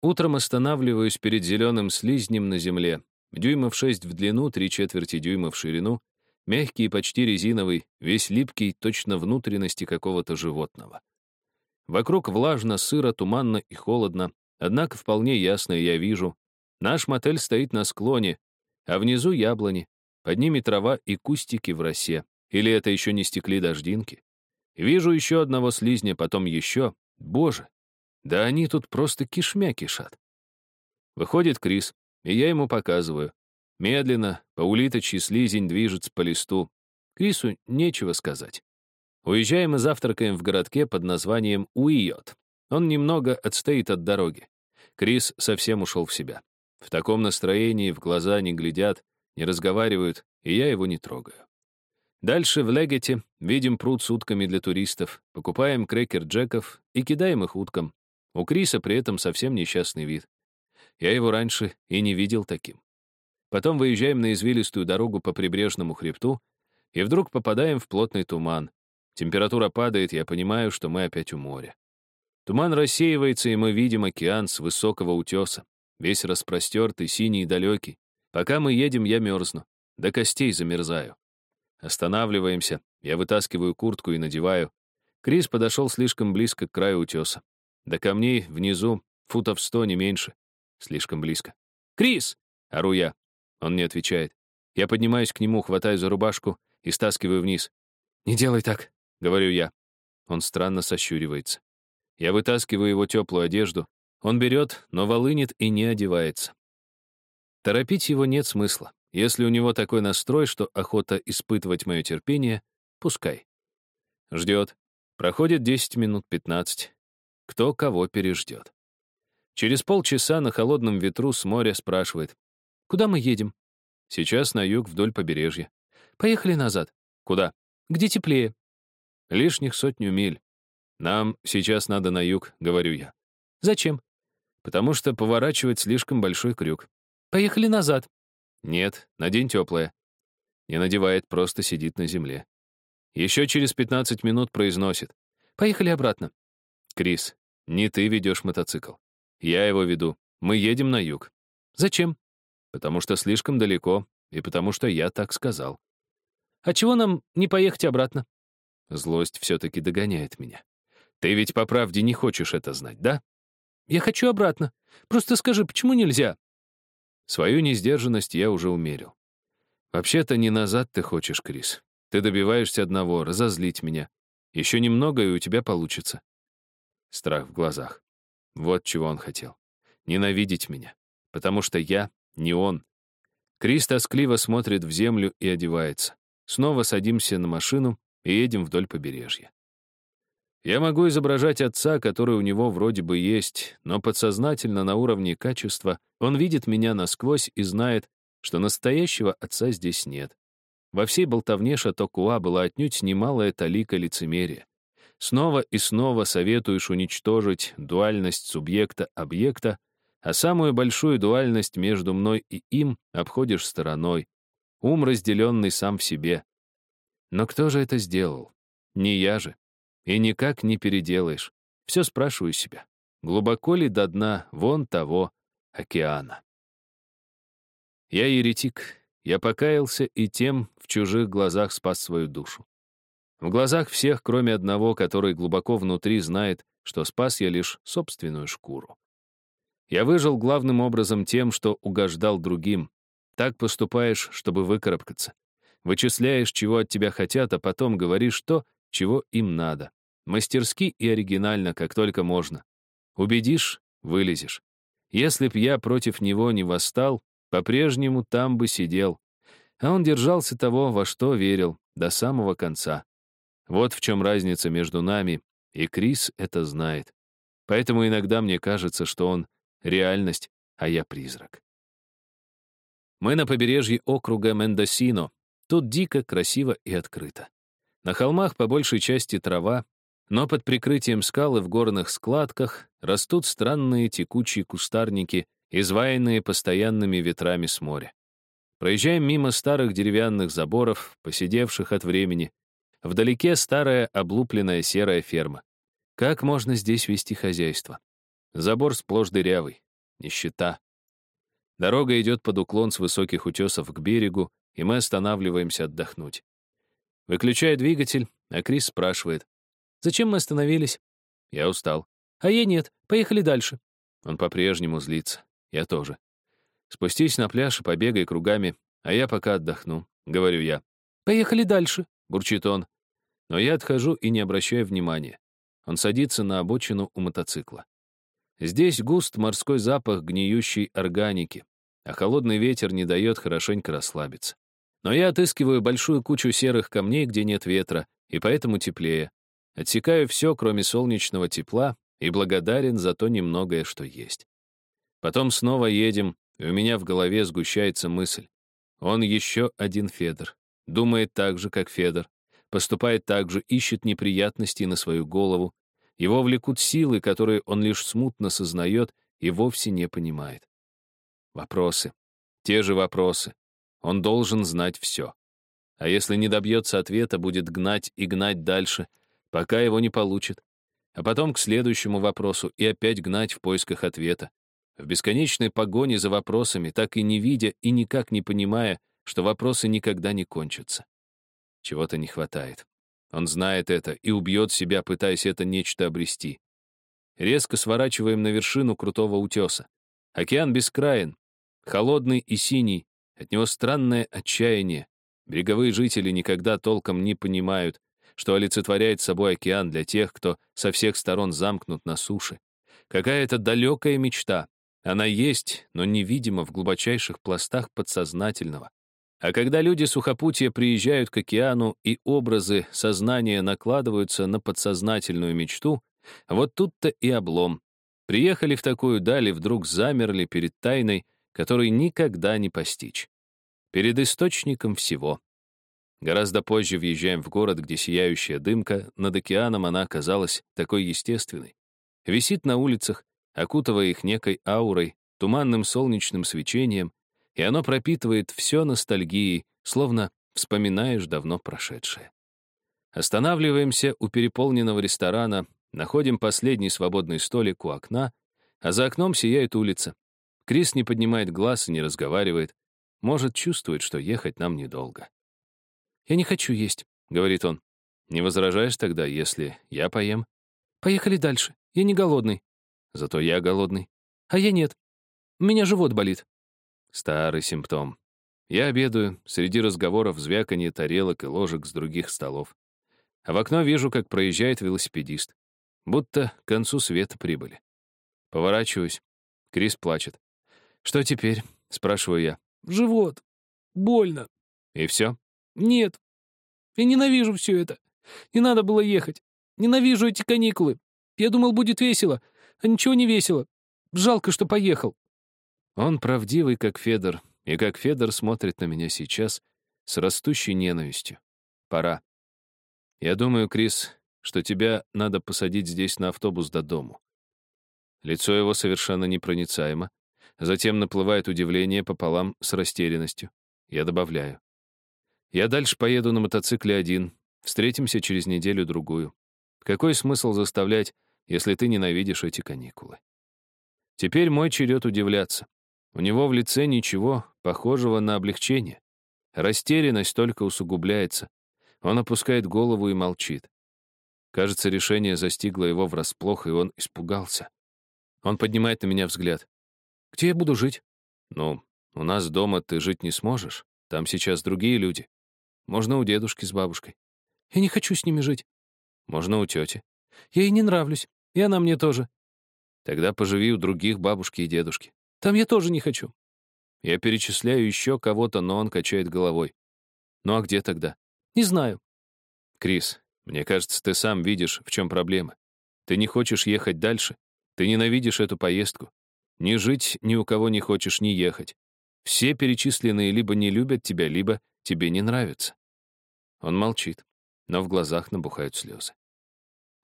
Утром останавливаюсь перед зеленым слизнем на земле. Дюймов шесть в длину, три четверти дюйма в ширину. Мягкий и почти резиновый, весь липкий, точно внутренности какого-то животного. Вокруг влажно, сыро, туманно и холодно, однако вполне ясно я вижу. Наш мотель стоит на склоне, а внизу яблони, под ними трава и кустики в росе. Или это еще не стекли дождинки? Вижу еще одного слизня, потом еще. Боже, да они тут просто кишмя кишат. Выходит Крис, и я ему показываю. Медленно, по улиточьи слизень движется по листу. Крису нечего сказать. Уезжаем и завтракаем в городке под названием Уиот. Он немного отстоит от дороги. Крис совсем ушел в себя. В таком настроении в глаза не глядят, не разговаривают, и я его не трогаю. Дальше в Легете видим пруд с утками для туристов, покупаем крекер-джеков и кидаем их уткам. У Криса при этом совсем несчастный вид. Я его раньше и не видел таким. Потом выезжаем на извилистую дорогу по прибрежному хребту и вдруг попадаем в плотный туман. Температура падает, я понимаю, что мы опять у моря. Туман рассеивается, и мы видим океан с высокого утеса, весь распростертый, синий и далекий. Пока мы едем, я мерзну, до костей замерзаю. Останавливаемся, я вытаскиваю куртку и надеваю. Крис подошел слишком близко к краю утеса. До камней внизу футов сто, не меньше. Слишком близко. «Крис!» — ору я. Он не отвечает. Я поднимаюсь к нему, хватаю за рубашку и стаскиваю вниз. «Не делай так», — говорю я. Он странно сощуривается. Я вытаскиваю его теплую одежду. Он берет, но волынет и не одевается. Торопить его нет смысла. Если у него такой настрой, что охота испытывать мое терпение, пускай. Ждет. Проходит 10 минут 15. Кто кого переждет. Через полчаса на холодном ветру с моря спрашивает. «Куда мы едем?» «Сейчас на юг вдоль побережья». «Поехали назад». «Куда?» «Где теплее». «Лишних сотню миль. Нам сейчас надо на юг», — говорю я. «Зачем?» «Потому что поворачивать слишком большой крюк». «Поехали назад». «Нет, надень теплое». Не надевает, просто сидит на земле. Еще через 15 минут произносит. «Поехали обратно». «Крис, не ты ведешь мотоцикл. Я его веду. Мы едем на юг. Зачем? Потому что слишком далеко, и потому что я так сказал. А чего нам не поехать обратно? Злость все-таки догоняет меня. Ты ведь по правде не хочешь это знать, да? Я хочу обратно. Просто скажи, почему нельзя? Свою несдержанность я уже умерил. Вообще-то не назад ты хочешь, Крис. Ты добиваешься одного — разозлить меня. Еще немного, и у тебя получится. Страх в глазах. Вот чего он хотел. Ненавидеть меня. Потому что я не он. Крис тоскливо смотрит в землю и одевается. Снова садимся на машину и едем вдоль побережья. Я могу изображать отца, который у него вроде бы есть, но подсознательно на уровне качества он видит меня насквозь и знает, что настоящего отца здесь нет. Во всей болтовне Шатокуа была отнюдь немалая талика лицемерия. Снова и снова советуешь уничтожить дуальность субъекта-объекта, а самую большую дуальность между мной и им обходишь стороной. Ум, разделенный сам в себе. Но кто же это сделал? Не я же. И никак не переделаешь. Все спрашиваю себя. Глубоко ли до дна вон того океана? Я еретик. Я покаялся и тем в чужих глазах спас свою душу. В глазах всех, кроме одного, который глубоко внутри знает, что спас я лишь собственную шкуру. Я выжил главным образом тем, что угождал другим. Так поступаешь, чтобы выкарабкаться. Вычисляешь, чего от тебя хотят, а потом говоришь то, чего им надо. Мастерски и оригинально, как только можно. Убедишь — вылезешь. Если б я против него не восстал, по-прежнему там бы сидел. А он держался того, во что верил, до самого конца. Вот в чем разница между нами, и Крис это знает. Поэтому иногда мне кажется, что он — реальность, а я — призрак. Мы на побережье округа Мендосино. Тут дико, красиво и открыто. На холмах по большей части трава, но под прикрытием скал и в горных складках растут странные текучие кустарники, изваянные постоянными ветрами с моря. Проезжаем мимо старых деревянных заборов, посидевших от времени, Вдалеке старая облупленная серая ферма. Как можно здесь вести хозяйство? Забор сплошь дырявый. нищета. Дорога идет под уклон с высоких утесов к берегу, и мы останавливаемся отдохнуть. Выключаю двигатель, а Крис спрашивает. «Зачем мы остановились?» Я устал. «А я нет. Поехали дальше». Он по-прежнему злится. Я тоже. Спустись на пляж и побегай кругами, а я пока отдохну, — говорю я. «Поехали дальше», — бурчит он. Но я отхожу и не обращаю внимания. Он садится на обочину у мотоцикла. Здесь густ морской запах гниющей органики, а холодный ветер не дает хорошенько расслабиться. Но я отыскиваю большую кучу серых камней, где нет ветра, и поэтому теплее. Отсекаю все, кроме солнечного тепла, и благодарен за то немногое, что есть. Потом снова едем, и у меня в голове сгущается мысль. Он еще один Федор. Думает так же, как Федор. Поступает так же, ищет неприятностей на свою голову. Его влекут силы, которые он лишь смутно сознает и вовсе не понимает. Вопросы. Те же вопросы. Он должен знать все. А если не добьется ответа, будет гнать и гнать дальше, пока его не получит. А потом к следующему вопросу и опять гнать в поисках ответа. В бесконечной погоне за вопросами, так и не видя и никак не понимая, что вопросы никогда не кончатся. Чего-то не хватает. Он знает это и убьет себя, пытаясь это нечто обрести. Резко сворачиваем на вершину крутого утеса. Океан бескраен, холодный и синий, от него странное отчаяние. Береговые жители никогда толком не понимают, что олицетворяет собой океан для тех, кто со всех сторон замкнут на суше. Какая-то далекая мечта, она есть, но невидима в глубочайших пластах подсознательного. А когда люди сухопутия приезжают к океану и образы сознания накладываются на подсознательную мечту, вот тут-то и облом. Приехали в такую даль и вдруг замерли перед тайной, которой никогда не постичь. Перед источником всего. Гораздо позже въезжаем в город, где сияющая дымка, над океаном она оказалась такой естественной. Висит на улицах, окутывая их некой аурой, туманным солнечным свечением, и оно пропитывает все ностальгией, словно вспоминаешь давно прошедшее. Останавливаемся у переполненного ресторана, находим последний свободный столик у окна, а за окном сияет улица. Крис не поднимает глаз и не разговаривает. Может, чувствует, что ехать нам недолго. «Я не хочу есть», — говорит он. «Не возражаешь тогда, если я поем?» «Поехали дальше. Я не голодный». Зато я голодный. А я нет. У меня живот болит. Старый симптом. Я обедаю, среди разговоров звяканье тарелок и ложек с других столов. А в окно вижу, как проезжает велосипедист. Будто к концу света прибыли. Поворачиваюсь. Крис плачет. «Что теперь?» — спрашиваю я. «Живот. Больно». «И все?» «Нет. Я ненавижу все это. Не надо было ехать. Ненавижу эти каникулы. Я думал, будет весело, а ничего не весело. Жалко, что поехал». Он правдивый, как Федор, и как Федор смотрит на меня сейчас с растущей ненавистью. Пора. Я думаю, Крис, что тебя надо посадить здесь на автобус до дому. Лицо его совершенно непроницаемо. Затем наплывает удивление пополам с растерянностью. Я добавляю. Я дальше поеду на мотоцикле один. Встретимся через неделю-другую. Какой смысл заставлять если ты ненавидишь эти каникулы. Теперь мой черед удивляться. У него в лице ничего похожего на облегчение. Растерянность только усугубляется. Он опускает голову и молчит. Кажется, решение застигло его врасплох, и он испугался. Он поднимает на меня взгляд. «Где я буду жить?» «Ну, у нас дома ты жить не сможешь. Там сейчас другие люди. Можно у дедушки с бабушкой». «Я не хочу с ними жить». «Можно у тети». «Я ей не нравлюсь. И она мне тоже. Тогда поживи у других бабушки и дедушки. Там я тоже не хочу. Я перечисляю еще кого-то, но он качает головой. Ну а где тогда? Не знаю. Крис, мне кажется, ты сам видишь, в чем проблема. Ты не хочешь ехать дальше. Ты ненавидишь эту поездку. Ни жить ни у кого не хочешь, ни ехать. Все перечисленные либо не любят тебя, либо тебе не нравятся. Он молчит, но в глазах набухают слезы.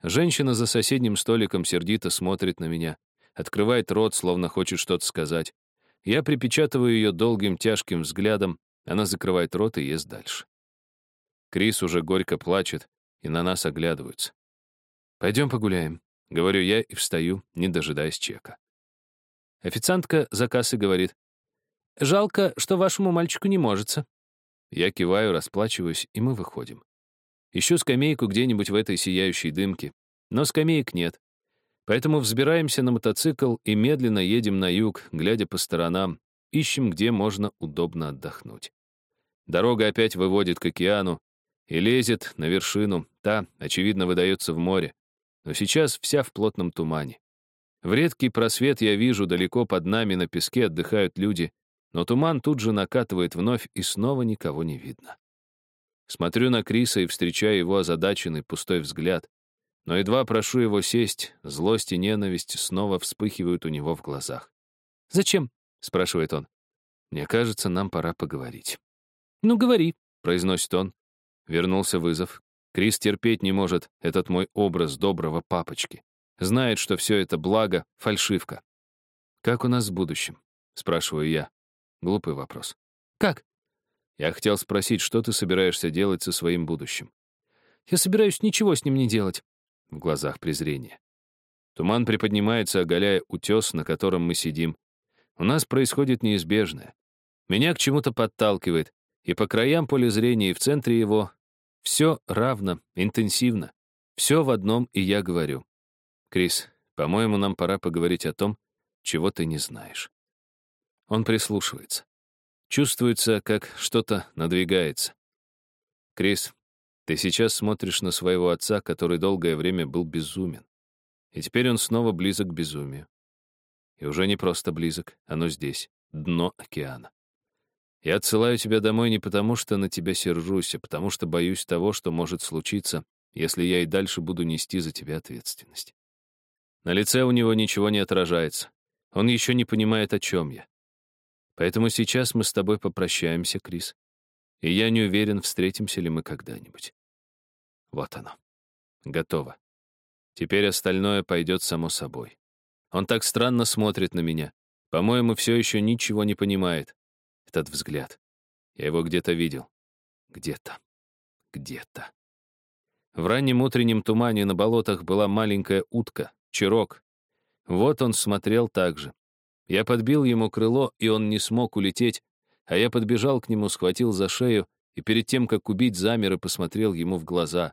Женщина за соседним столиком сердито смотрит на меня, открывает рот, словно хочет что-то сказать. Я припечатываю ее долгим тяжким взглядом, она закрывает рот и ест дальше. Крис уже горько плачет, и на нас оглядываются. «Пойдем погуляем», — говорю я и встаю, не дожидаясь чека. Официантка за кассой говорит. «Жалко, что вашему мальчику не можется». Я киваю, расплачиваюсь, и мы выходим. Ищу скамейку где-нибудь в этой сияющей дымке, но скамеек нет. Поэтому взбираемся на мотоцикл и медленно едем на юг, глядя по сторонам, ищем, где можно удобно отдохнуть. Дорога опять выводит к океану и лезет на вершину, та, очевидно, выдается в море, но сейчас вся в плотном тумане. В редкий просвет я вижу, далеко под нами на песке отдыхают люди, но туман тут же накатывает вновь, и снова никого не видно. Смотрю на Криса и встречаю его озадаченный пустой взгляд. Но едва прошу его сесть, злость и ненависть снова вспыхивают у него в глазах. «Зачем?» — спрашивает он. «Мне кажется, нам пора поговорить». «Ну, говори», — произносит он. Вернулся вызов. Крис терпеть не может этот мой образ доброго папочки. Знает, что все это благо, фальшивка. «Как у нас с будущим?» — спрашиваю я. Глупый вопрос. «Как?» Я хотел спросить, что ты собираешься делать со своим будущим. Я собираюсь ничего с ним не делать. В глазах презрение. Туман приподнимается, оголяя утес, на котором мы сидим. У нас происходит неизбежное. Меня к чему-то подталкивает, и по краям поля зрения, и в центре его все равно, интенсивно. Все в одном, и я говорю. Крис, по-моему, нам пора поговорить о том, чего ты не знаешь. Он прислушивается. Чувствуется, как что-то надвигается. Крис, ты сейчас смотришь на своего отца, который долгое время был безумен. И теперь он снова близок к безумию. И уже не просто близок, оно здесь, дно океана. Я отсылаю тебя домой не потому, что на тебя сержусь, а потому что боюсь того, что может случиться, если я и дальше буду нести за тебя ответственность. На лице у него ничего не отражается. Он еще не понимает, о чем я. Поэтому сейчас мы с тобой попрощаемся, Крис. И я не уверен, встретимся ли мы когда-нибудь. Вот оно. Готово. Теперь остальное пойдет само собой. Он так странно смотрит на меня. По-моему, все еще ничего не понимает. Этот взгляд. Я его где-то видел. Где-то. Где-то. В раннем утреннем тумане на болотах была маленькая утка, чирок. Вот он смотрел так же. Я подбил ему крыло, и он не смог улететь, а я подбежал к нему, схватил за шею и перед тем, как убить, замер и посмотрел ему в глаза.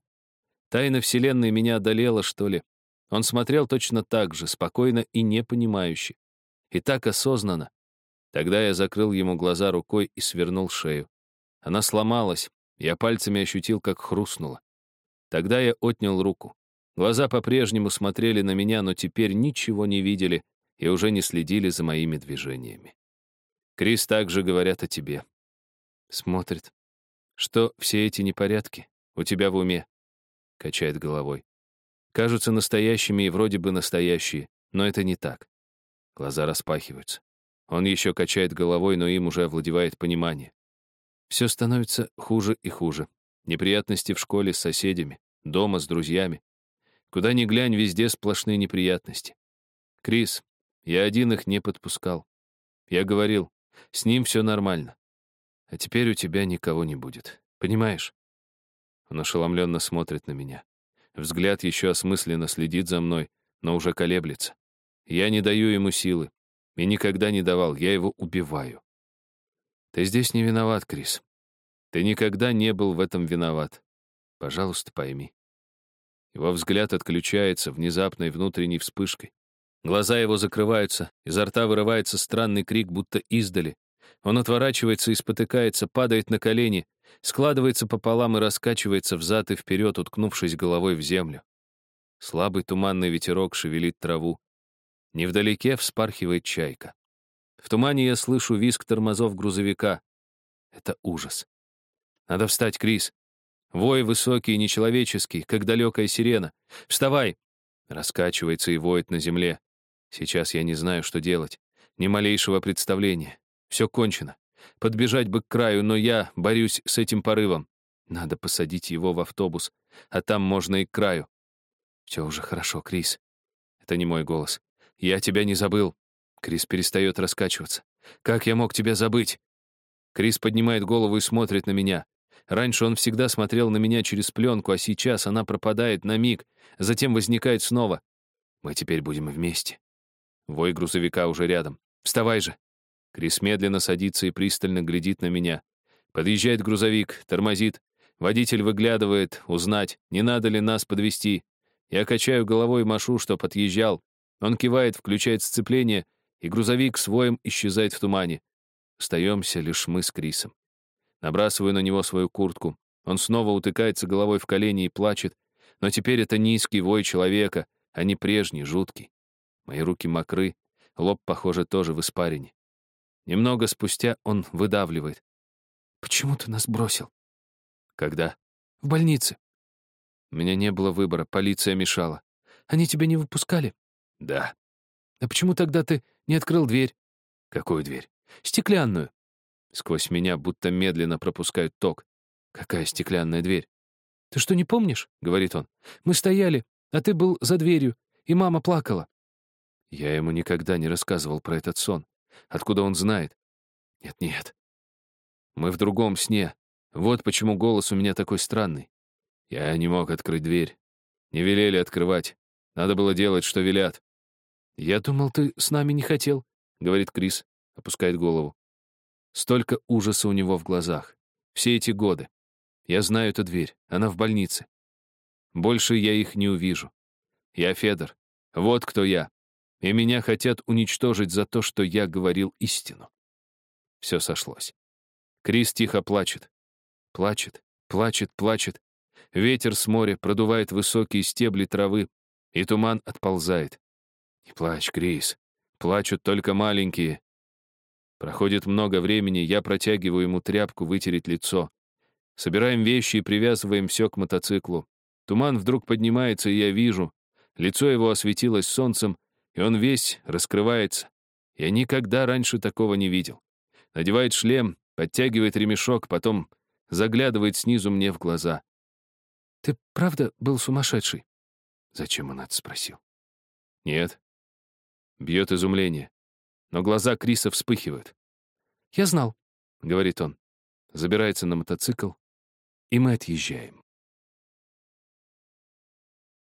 Тайна Вселенной меня одолела, что ли? Он смотрел точно так же, спокойно и непонимающе. И так осознанно. Тогда я закрыл ему глаза рукой и свернул шею. Она сломалась, я пальцами ощутил, как хрустнула. Тогда я отнял руку. Глаза по-прежнему смотрели на меня, но теперь ничего не видели, и уже не следили за моими движениями. Крис также говорят о тебе. Смотрит. Что все эти непорядки у тебя в уме? Качает головой. Кажутся настоящими и вроде бы настоящие, но это не так. Глаза распахиваются. Он еще качает головой, но им уже овладевает понимание. Все становится хуже и хуже. Неприятности в школе с соседями, дома с друзьями. Куда ни глянь, везде сплошные неприятности. Крис, я один их не подпускал. Я говорил, с ним все нормально. А теперь у тебя никого не будет. Понимаешь? Он ошеломленно смотрит на меня. Взгляд еще осмысленно следит за мной, но уже колеблется. Я не даю ему силы. И никогда не давал, я его убиваю. Ты здесь не виноват, Крис. Ты никогда не был в этом виноват. Пожалуйста, пойми. Его взгляд отключается внезапной внутренней вспышкой. Глаза его закрываются, изо рта вырывается странный крик, будто издали. Он отворачивается и спотыкается, падает на колени, складывается пополам и раскачивается взад и вперед, уткнувшись головой в землю. Слабый туманный ветерок шевелит траву. Невдалеке вспархивает чайка. В тумане я слышу визг тормозов грузовика. Это ужас. Надо встать, Крис. Вой высокий и нечеловеческий, как далекая сирена. Вставай! Раскачивается и воет на земле. Сейчас я не знаю, что делать. Ни малейшего представления. Все кончено. Подбежать бы к краю, но я борюсь с этим порывом. Надо посадить его в автобус, а там можно и к краю. Все уже хорошо, Крис. Это не мой голос. Я тебя не забыл. Крис перестает раскачиваться. Как я мог тебя забыть? Крис поднимает голову и смотрит на меня. Раньше он всегда смотрел на меня через пленку, а сейчас она пропадает на миг, затем возникает снова. Мы теперь будем вместе. Вой грузовика уже рядом. «Вставай же!» Крис медленно садится и пристально глядит на меня. Подъезжает грузовик, тормозит. Водитель выглядывает, узнать, не надо ли нас подвести. Я качаю головой и машу, что подъезжал. Он кивает, включает сцепление, и грузовик с воем исчезает в тумане. Остаемся лишь мы с Крисом. Набрасываю на него свою куртку. Он снова утыкается головой в колени и плачет, но теперь это низкий вой человека, а не прежний, жуткий. Мои руки мокры, лоб, похоже, тоже в испарине. Немного спустя он выдавливает. «Почему ты нас бросил?» Когда? «В больнице. У меня не было выбора, полиция мешала. Они тебя не выпускали?» Да. «А почему тогда ты не открыл дверь?» Какую дверь? «Стеклянную». Сквозь меня будто медленно пропускают ток. Какая стеклянная дверь? «Ты что, не помнишь?» — говорит он. «Мы стояли, а ты был за дверью, и мама плакала». Я ему никогда не рассказывал про этот сон. Откуда он знает? Нет-нет. Мы в другом сне. Вот почему голос у меня такой странный. Я не мог открыть дверь. Не велели открывать. Надо было делать, что велят. «Я думал, ты с нами не хотел», — говорит Крис, опускает голову. Столько ужаса у него в глазах. Все эти годы. Я знаю эту дверь. Она в больнице. Больше я их не увижу. Я Федор. Вот кто я. И меня хотят уничтожить за то, что я говорил истину. Все сошлось. Крис тихо плачет. Плачет, плачет, плачет. Ветер с моря продувает высокие стебли травы, и туман отползает. Не плачь, Крис. Плачут только маленькие. Проходит много времени, я протягиваю ему тряпку вытереть лицо. Собираем вещи и привязываем все к мотоциклу. Туман вдруг поднимается, и я вижу. Лицо его осветилось солнцем, и он весь раскрывается. Я никогда раньше такого не видел. Надевает шлем, подтягивает ремешок, потом заглядывает снизу мне в глаза. «Ты правда был сумасшедший?» Зачем он это спросил? «Нет». Бьет изумление. Но глаза Криса вспыхивают. «Я знал», — говорит он. Забирается на мотоцикл, и мы отъезжаем.